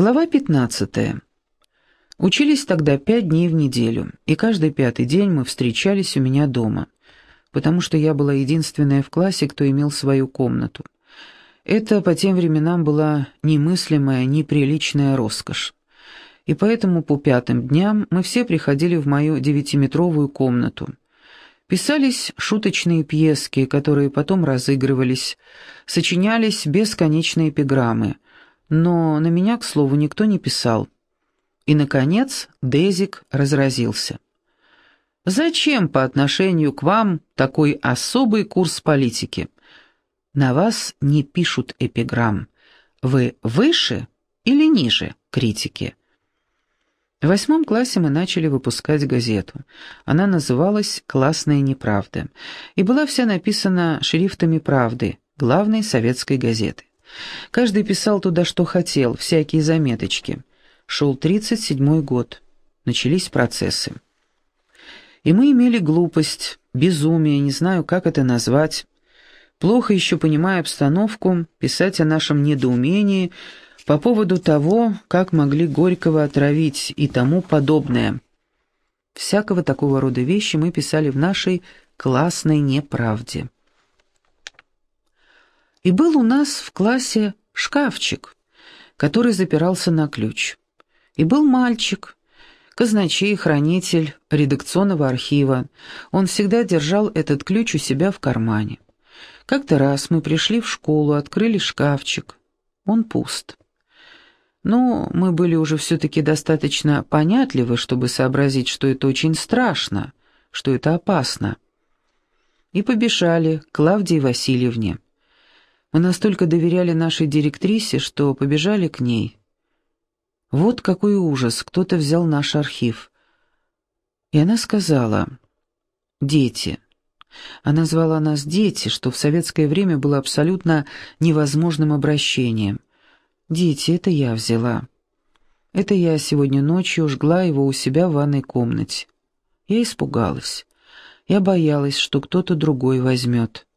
Глава 15. Учились тогда пять дней в неделю, и каждый пятый день мы встречались у меня дома, потому что я была единственная в классе, кто имел свою комнату. Это по тем временам была немыслимая, неприличная роскошь. И поэтому по пятым дням мы все приходили в мою девятиметровую комнату. Писались шуточные пьески, которые потом разыгрывались, сочинялись бесконечные эпиграммы — но на меня, к слову, никто не писал. И, наконец, Дезик разразился. «Зачем по отношению к вам такой особый курс политики? На вас не пишут эпиграмм. Вы выше или ниже критики?» В восьмом классе мы начали выпускать газету. Она называлась «Классная неправда» и была вся написана шрифтами «Правды», главной советской газеты. Каждый писал туда, что хотел, всякие заметочки. Шел тридцать седьмой год. Начались процессы. И мы имели глупость, безумие, не знаю, как это назвать, плохо еще понимая обстановку, писать о нашем недоумении по поводу того, как могли Горького отравить и тому подобное. Всякого такого рода вещи мы писали в нашей классной неправде. И был у нас в классе шкафчик, который запирался на ключ. И был мальчик, казначей, хранитель редакционного архива. Он всегда держал этот ключ у себя в кармане. Как-то раз мы пришли в школу, открыли шкафчик. Он пуст. Но мы были уже все-таки достаточно понятливы, чтобы сообразить, что это очень страшно, что это опасно. И побежали к Клавдии Васильевне. Мы настолько доверяли нашей директрисе, что побежали к ней. Вот какой ужас, кто-то взял наш архив. И она сказала, «Дети». Она звала нас «дети», что в советское время было абсолютно невозможным обращением. «Дети, это я взяла». Это я сегодня ночью жгла его у себя в ванной комнате. Я испугалась. Я боялась, что кто-то другой возьмет.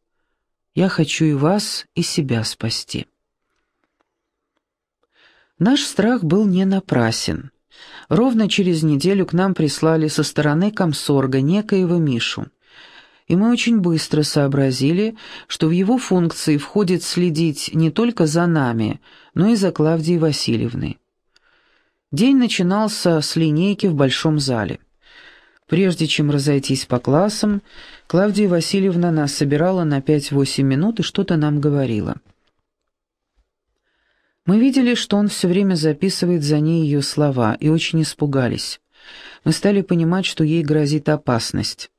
Я хочу и вас, и себя спасти. Наш страх был не напрасен. Ровно через неделю к нам прислали со стороны комсорга некоего Мишу. И мы очень быстро сообразили, что в его функции входит следить не только за нами, но и за Клавдией Васильевной. День начинался с линейки в большом зале. Прежде чем разойтись по классам, Клавдия Васильевна нас собирала на 5-8 минут и что-то нам говорила. Мы видели, что он все время записывает за ней ее слова, и очень испугались. Мы стали понимать, что ей грозит опасность.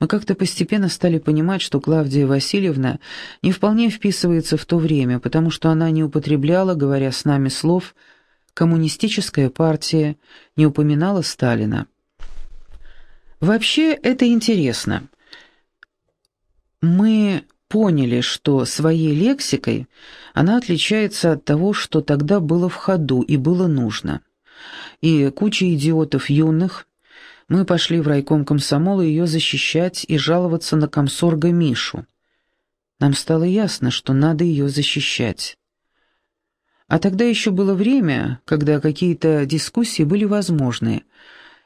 Мы как-то постепенно стали понимать, что Клавдия Васильевна не вполне вписывается в то время, потому что она не употребляла, говоря с нами слов «коммунистическая партия», не упоминала Сталина. Вообще это интересно. Мы поняли, что своей лексикой она отличается от того, что тогда было в ходу и было нужно. И куча идиотов юных, мы пошли в райком комсомола ее защищать и жаловаться на комсорга Мишу. Нам стало ясно, что надо ее защищать. А тогда еще было время, когда какие-то дискуссии были возможны –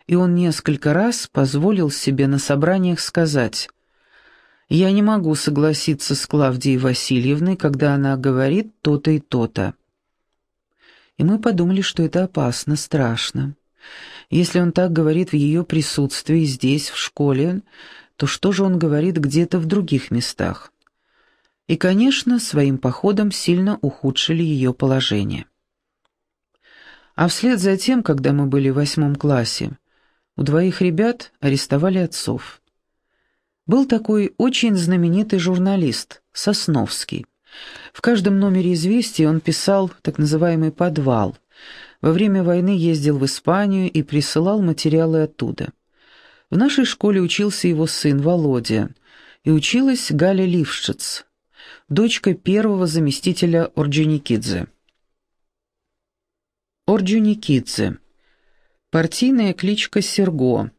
и он несколько раз позволил себе на собраниях сказать «Я не могу согласиться с Клавдией Васильевной, когда она говорит то-то и то-то». И мы подумали, что это опасно, страшно. Если он так говорит в ее присутствии здесь, в школе, то что же он говорит где-то в других местах? И, конечно, своим походом сильно ухудшили ее положение. А вслед за тем, когда мы были в восьмом классе, у двоих ребят арестовали отцов. Был такой очень знаменитый журналист, Сосновский. В каждом номере «Известий» он писал так называемый «подвал». Во время войны ездил в Испанию и присылал материалы оттуда. В нашей школе учился его сын Володя, и училась Галя Лившиц, дочка первого заместителя Орджоникидзе. Орджоникидзе Партийная кличка Серго.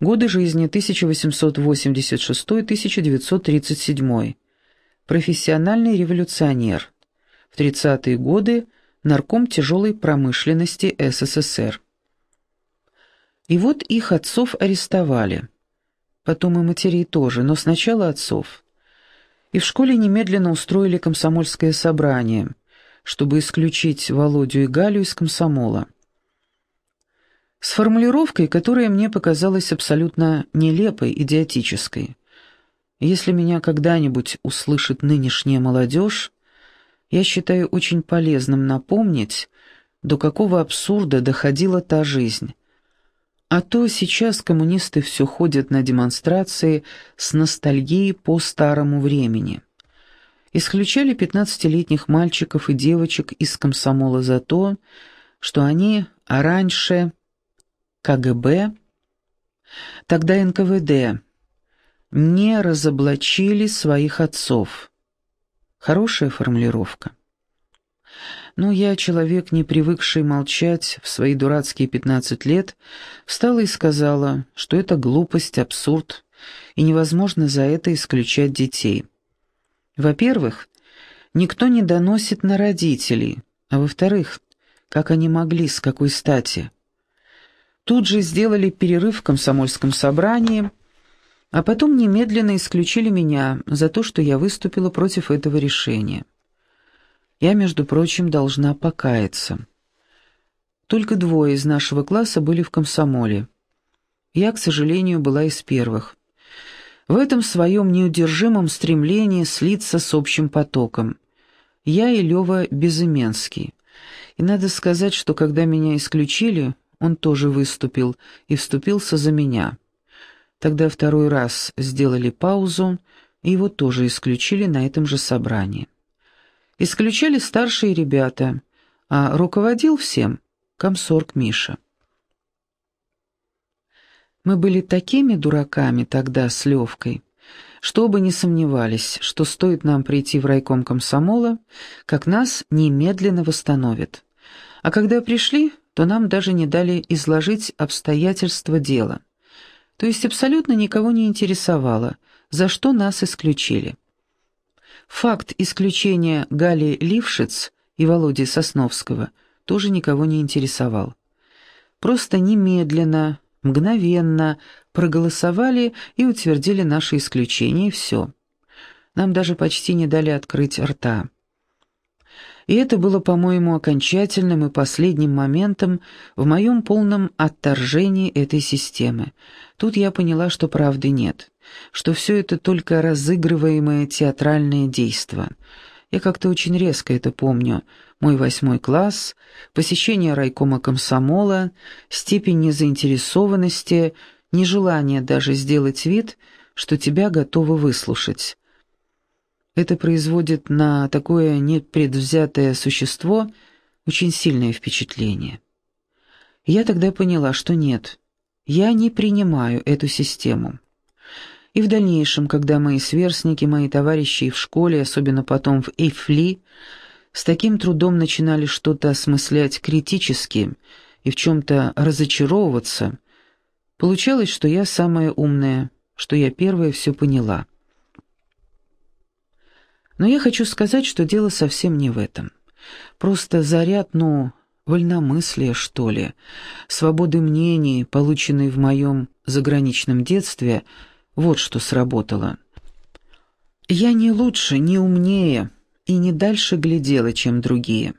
Годы жизни 1886-1937. Профессиональный революционер. В 30-е годы нарком тяжелой промышленности СССР. И вот их отцов арестовали. Потом и матерей тоже, но сначала отцов. И в школе немедленно устроили комсомольское собрание, чтобы исключить Володю и Галю из комсомола. С формулировкой, которая мне показалась абсолютно нелепой, идиотической. Если меня когда-нибудь услышит нынешняя молодежь, я считаю очень полезным напомнить, до какого абсурда доходила та жизнь. А то сейчас коммунисты все ходят на демонстрации с ностальгией по старому времени. Исключали 15-летних мальчиков и девочек из комсомола за то, что они раньше КГБ, тогда НКВД, не разоблачили своих отцов. Хорошая формулировка. Но я, человек, не привыкший молчать в свои дурацкие пятнадцать лет, встала и сказала, что это глупость, абсурд, и невозможно за это исключать детей. Во-первых, никто не доносит на родителей, а во-вторых, как они могли, с какой стати. Тут же сделали перерыв в комсомольском собрании, а потом немедленно исключили меня за то, что я выступила против этого решения. Я, между прочим, должна покаяться. Только двое из нашего класса были в комсомоле. Я, к сожалению, была из первых. В этом своем неудержимом стремлении слиться с общим потоком. Я и Лёва Безыменский. И надо сказать, что когда меня исключили, он тоже выступил и вступился за меня. Тогда второй раз сделали паузу, и его тоже исключили на этом же собрании. Исключали старшие ребята, а руководил всем комсорг Миша. Мы были такими дураками тогда с Левкой, что оба не сомневались, что стоит нам прийти в райком комсомола, как нас немедленно восстановят. А когда пришли, то нам даже не дали изложить обстоятельства дела то есть абсолютно никого не интересовало, за что нас исключили. Факт исключения Гали Лившиц и Володи Сосновского тоже никого не интересовал. Просто немедленно, мгновенно проголосовали и утвердили наше исключение, и все. Нам даже почти не дали открыть рта. И это было, по-моему, окончательным и последним моментом в моем полном отторжении этой системы. Тут я поняла, что правды нет, что все это только разыгрываемое театральное действо. Я как-то очень резко это помню. Мой восьмой класс, посещение райкома комсомола, степень незаинтересованности, нежелание даже сделать вид, что тебя готовы выслушать. Это производит на такое непредвзятое существо очень сильное впечатление. Я тогда поняла, что нет, я не принимаю эту систему. И в дальнейшем, когда мои сверстники, мои товарищи в школе, особенно потом в Эйфли, с таким трудом начинали что-то осмыслять критически и в чем-то разочаровываться, получалось, что я самая умная, что я первая все поняла. Но я хочу сказать, что дело совсем не в этом. Просто заряд, ну, вольномыслия, что ли, свободы мнений, полученной в моем заграничном детстве, вот что сработало. Я не лучше, не умнее и не дальше глядела, чем другие.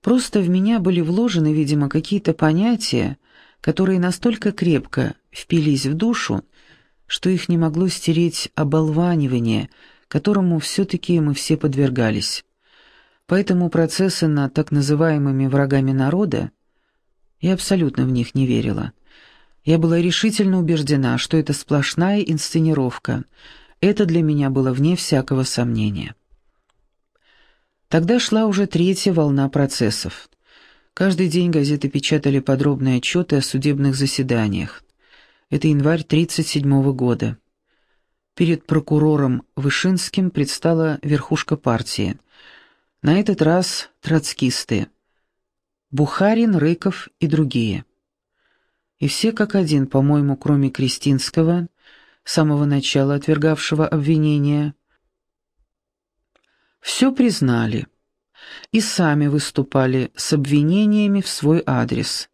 Просто в меня были вложены, видимо, какие-то понятия, которые настолько крепко впились в душу, что их не могло стереть оболванивание – которому все-таки мы все подвергались. Поэтому процессы над так называемыми врагами народа, я абсолютно в них не верила. Я была решительно убеждена, что это сплошная инсценировка. Это для меня было вне всякого сомнения. Тогда шла уже третья волна процессов. Каждый день газеты печатали подробные отчеты о судебных заседаниях. Это январь 1937 года. Перед прокурором Вышинским предстала верхушка партии. На этот раз троцкисты. Бухарин, Рыков и другие. И все как один, по-моему, кроме Кристинского, с самого начала отвергавшего обвинения, все признали. и сами выступали с обвинениями в свой адрес.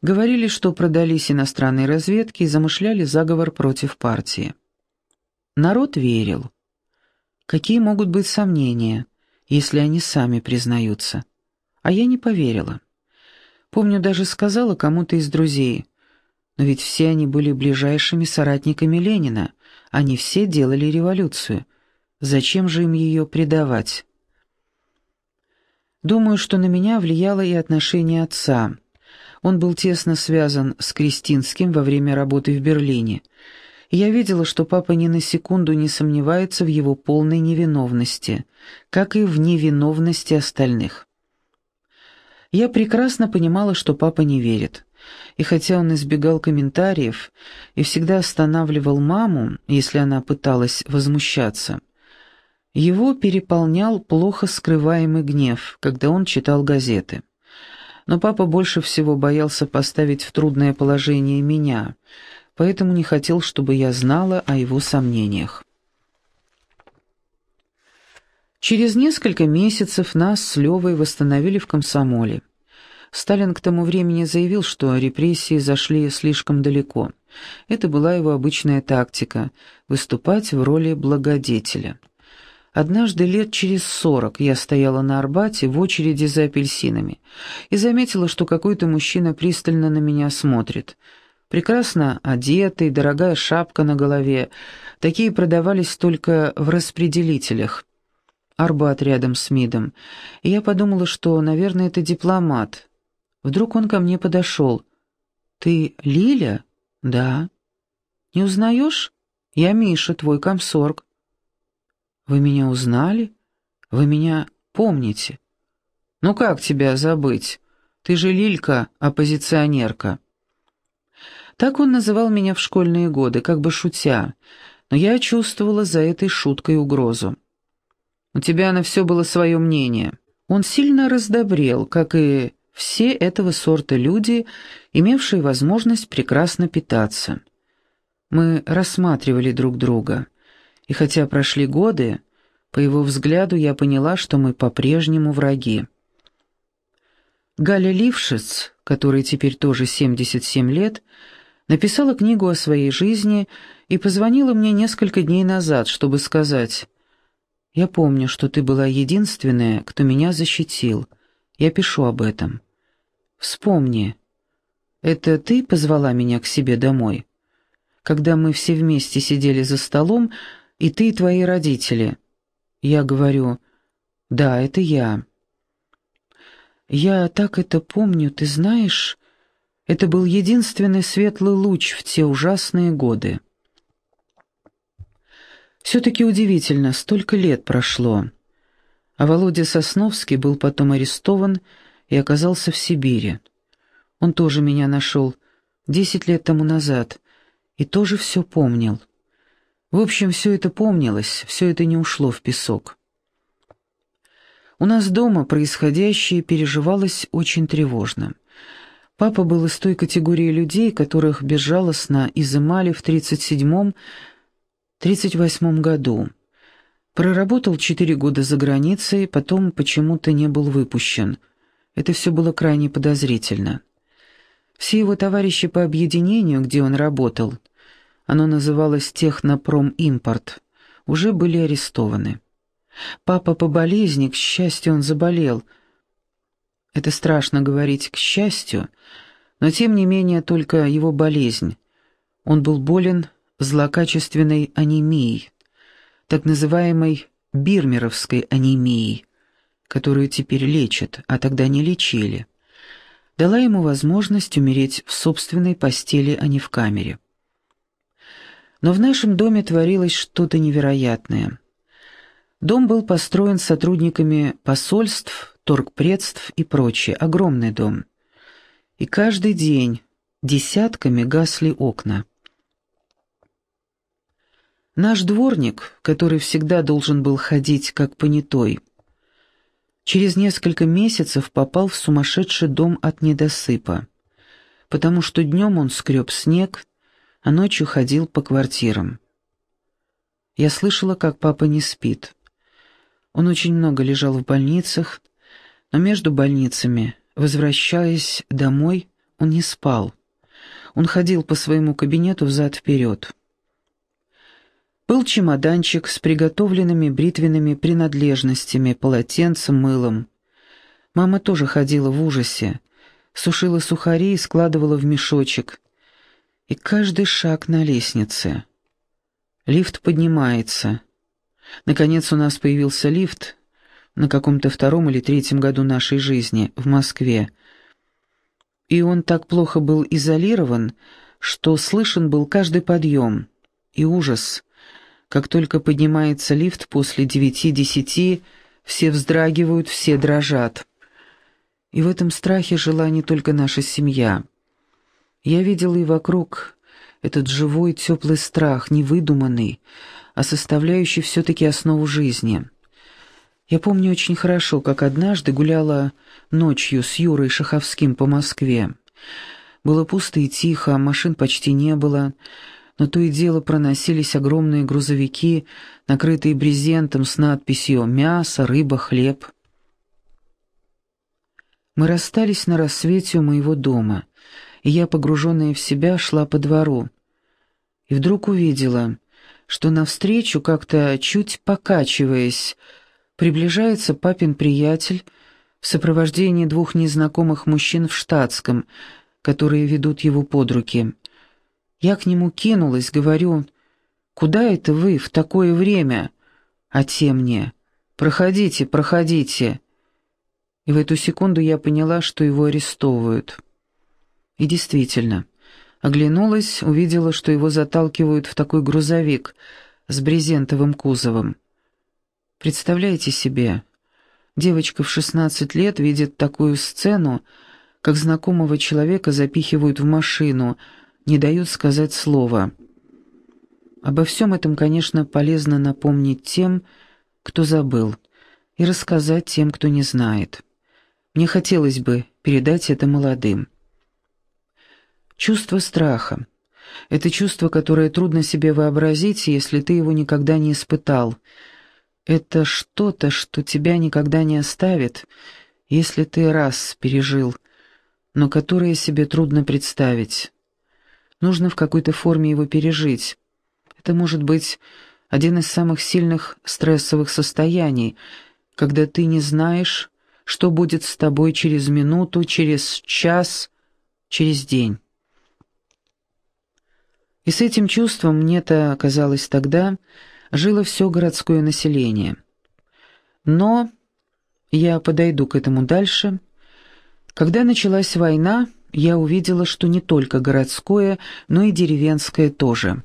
Говорили, что продались иностранной разведке и замышляли заговор против партии. Народ верил. Какие могут быть сомнения, если они сами признаются? А я не поверила. Помню, даже сказала кому-то из друзей, но ведь все они были ближайшими соратниками Ленина, они все делали революцию. Зачем же им ее предавать? Думаю, что на меня влияло и отношение отца. Он был тесно связан с Кристинским во время работы в Берлине. Я видела, что папа ни на секунду не сомневается в его полной невиновности, как и в невиновности остальных. Я прекрасно понимала, что папа не верит. И хотя он избегал комментариев и всегда останавливал маму, если она пыталась возмущаться, его переполнял плохо скрываемый гнев, когда он читал газеты. Но папа больше всего боялся поставить в трудное положение меня, поэтому не хотел, чтобы я знала о его сомнениях. Через несколько месяцев нас с Левой восстановили в комсомоле. Сталин к тому времени заявил, что репрессии зашли слишком далеко. Это была его обычная тактика – выступать в роли благодетеля. Однажды лет через сорок я стояла на Арбате в очереди за апельсинами и заметила, что какой-то мужчина пристально на меня смотрит. Прекрасно одетый, дорогая шапка на голове. Такие продавались только в распределителях. Арбат рядом с МИДом. И я подумала, что, наверное, это дипломат, Вдруг он ко мне подошел. «Ты Лиля?» «Да». «Не узнаешь? Я Миша, твой комсорг». «Вы меня узнали? Вы меня помните?» «Ну как тебя забыть? Ты же Лилька, оппозиционерка». Так он называл меня в школьные годы, как бы шутя, но я чувствовала за этой шуткой угрозу. «У тебя на все было свое мнение». Он сильно раздобрел, как и все этого сорта люди, имевшие возможность прекрасно питаться. Мы рассматривали друг друга, и хотя прошли годы, по его взгляду я поняла, что мы по-прежнему враги. Галя Лившиц, которой теперь тоже 77 лет, написала книгу о своей жизни и позвонила мне несколько дней назад, чтобы сказать, «Я помню, что ты была единственная, кто меня защитил. Я пишу об этом». Вспомни, это ты позвала меня к себе домой? Когда мы все вместе сидели за столом, и ты и твои родители. Я говорю, да, это я. Я так это помню, ты знаешь, это был единственный светлый луч в те ужасные годы. Все-таки удивительно, столько лет прошло. А Володя Сосновский был потом арестован и оказался в Сибири. Он тоже меня нашел десять лет тому назад и тоже все помнил. В общем, все это помнилось, все это не ушло в песок. У нас дома происходящее переживалось очень тревожно. Папа был из той категории людей, которых безжалостно изымали в 37-38 году. Проработал четыре года за границей, потом почему-то не был выпущен. Это все было крайне подозрительно. Все его товарищи по объединению, где он работал, оно называлось «Технопром-импорт», уже были арестованы. Папа по болезни, к счастью, он заболел. Это страшно говорить «к счастью», но тем не менее только его болезнь. Он был болен злокачественной анемией, так называемой бирмеровской анемией, которую теперь лечат, а тогда не лечили, дала ему возможность умереть в собственной постели, а не в камере. Но в нашем доме творилось что-то невероятное. Дом был построен сотрудниками посольств, торгпредств и прочее, огромный дом. И каждый день десятками гасли окна. Наш дворник, который всегда должен был ходить как понятой, через несколько месяцев попал в сумасшедший дом от недосыпа, потому что днем он скреб снег, а ночью ходил по квартирам. Я слышала, как папа не спит. Он очень много лежал в больницах, но между больницами, возвращаясь домой, он не спал. Он ходил по своему кабинету взад-вперед. Был чемоданчик с приготовленными бритвенными принадлежностями, полотенцем, мылом. Мама тоже ходила в ужасе, сушила сухари и складывала в мешочек. И каждый шаг на лестнице. Лифт поднимается. Наконец у нас появился лифт на каком-то втором или третьем году нашей жизни в Москве. И он так плохо был изолирован, что слышен был каждый подъем. И ужас — как только поднимается лифт после девяти-десяти, все вздрагивают, все дрожат. И в этом страхе жила не только наша семья. Я видела и вокруг этот живой теплый страх, невыдуманный, а составляющий все-таки основу жизни. Я помню очень хорошо, как однажды гуляла ночью с Юрой Шаховским по Москве. Было пусто и тихо, машин почти не было, но то и дело проносились огромные грузовики, накрытые брезентом с надписью «Мясо, рыба, хлеб». Мы расстались на рассвете у моего дома, и я, погруженная в себя, шла по двору. И вдруг увидела, что навстречу, как-то чуть покачиваясь, приближается папин приятель в сопровождении двух незнакомых мужчин в штатском, которые ведут его под руки — я к нему кинулась, говорю, «Куда это вы в такое время?» А те мне, «Проходите, проходите». И в эту секунду я поняла, что его арестовывают. И действительно, оглянулась, увидела, что его заталкивают в такой грузовик с брезентовым кузовом. Представляете себе, девочка в 16 лет видит такую сцену, как знакомого человека запихивают в машину — не дают сказать слова. Обо всем этом, конечно, полезно напомнить тем, кто забыл, и рассказать тем, кто не знает. Мне хотелось бы передать это молодым. Чувство страха. Это чувство, которое трудно себе вообразить, если ты его никогда не испытал. Это что-то, что тебя никогда не оставит, если ты раз пережил, но которое себе трудно представить. Нужно в какой-то форме его пережить. Это может быть один из самых сильных стрессовых состояний, когда ты не знаешь, что будет с тобой через минуту, через час, через день. И с этим чувством, мне-то казалось тогда, жило все городское население. Но я подойду к этому дальше. Когда началась война, я увидела, что не только городское, но и деревенское тоже.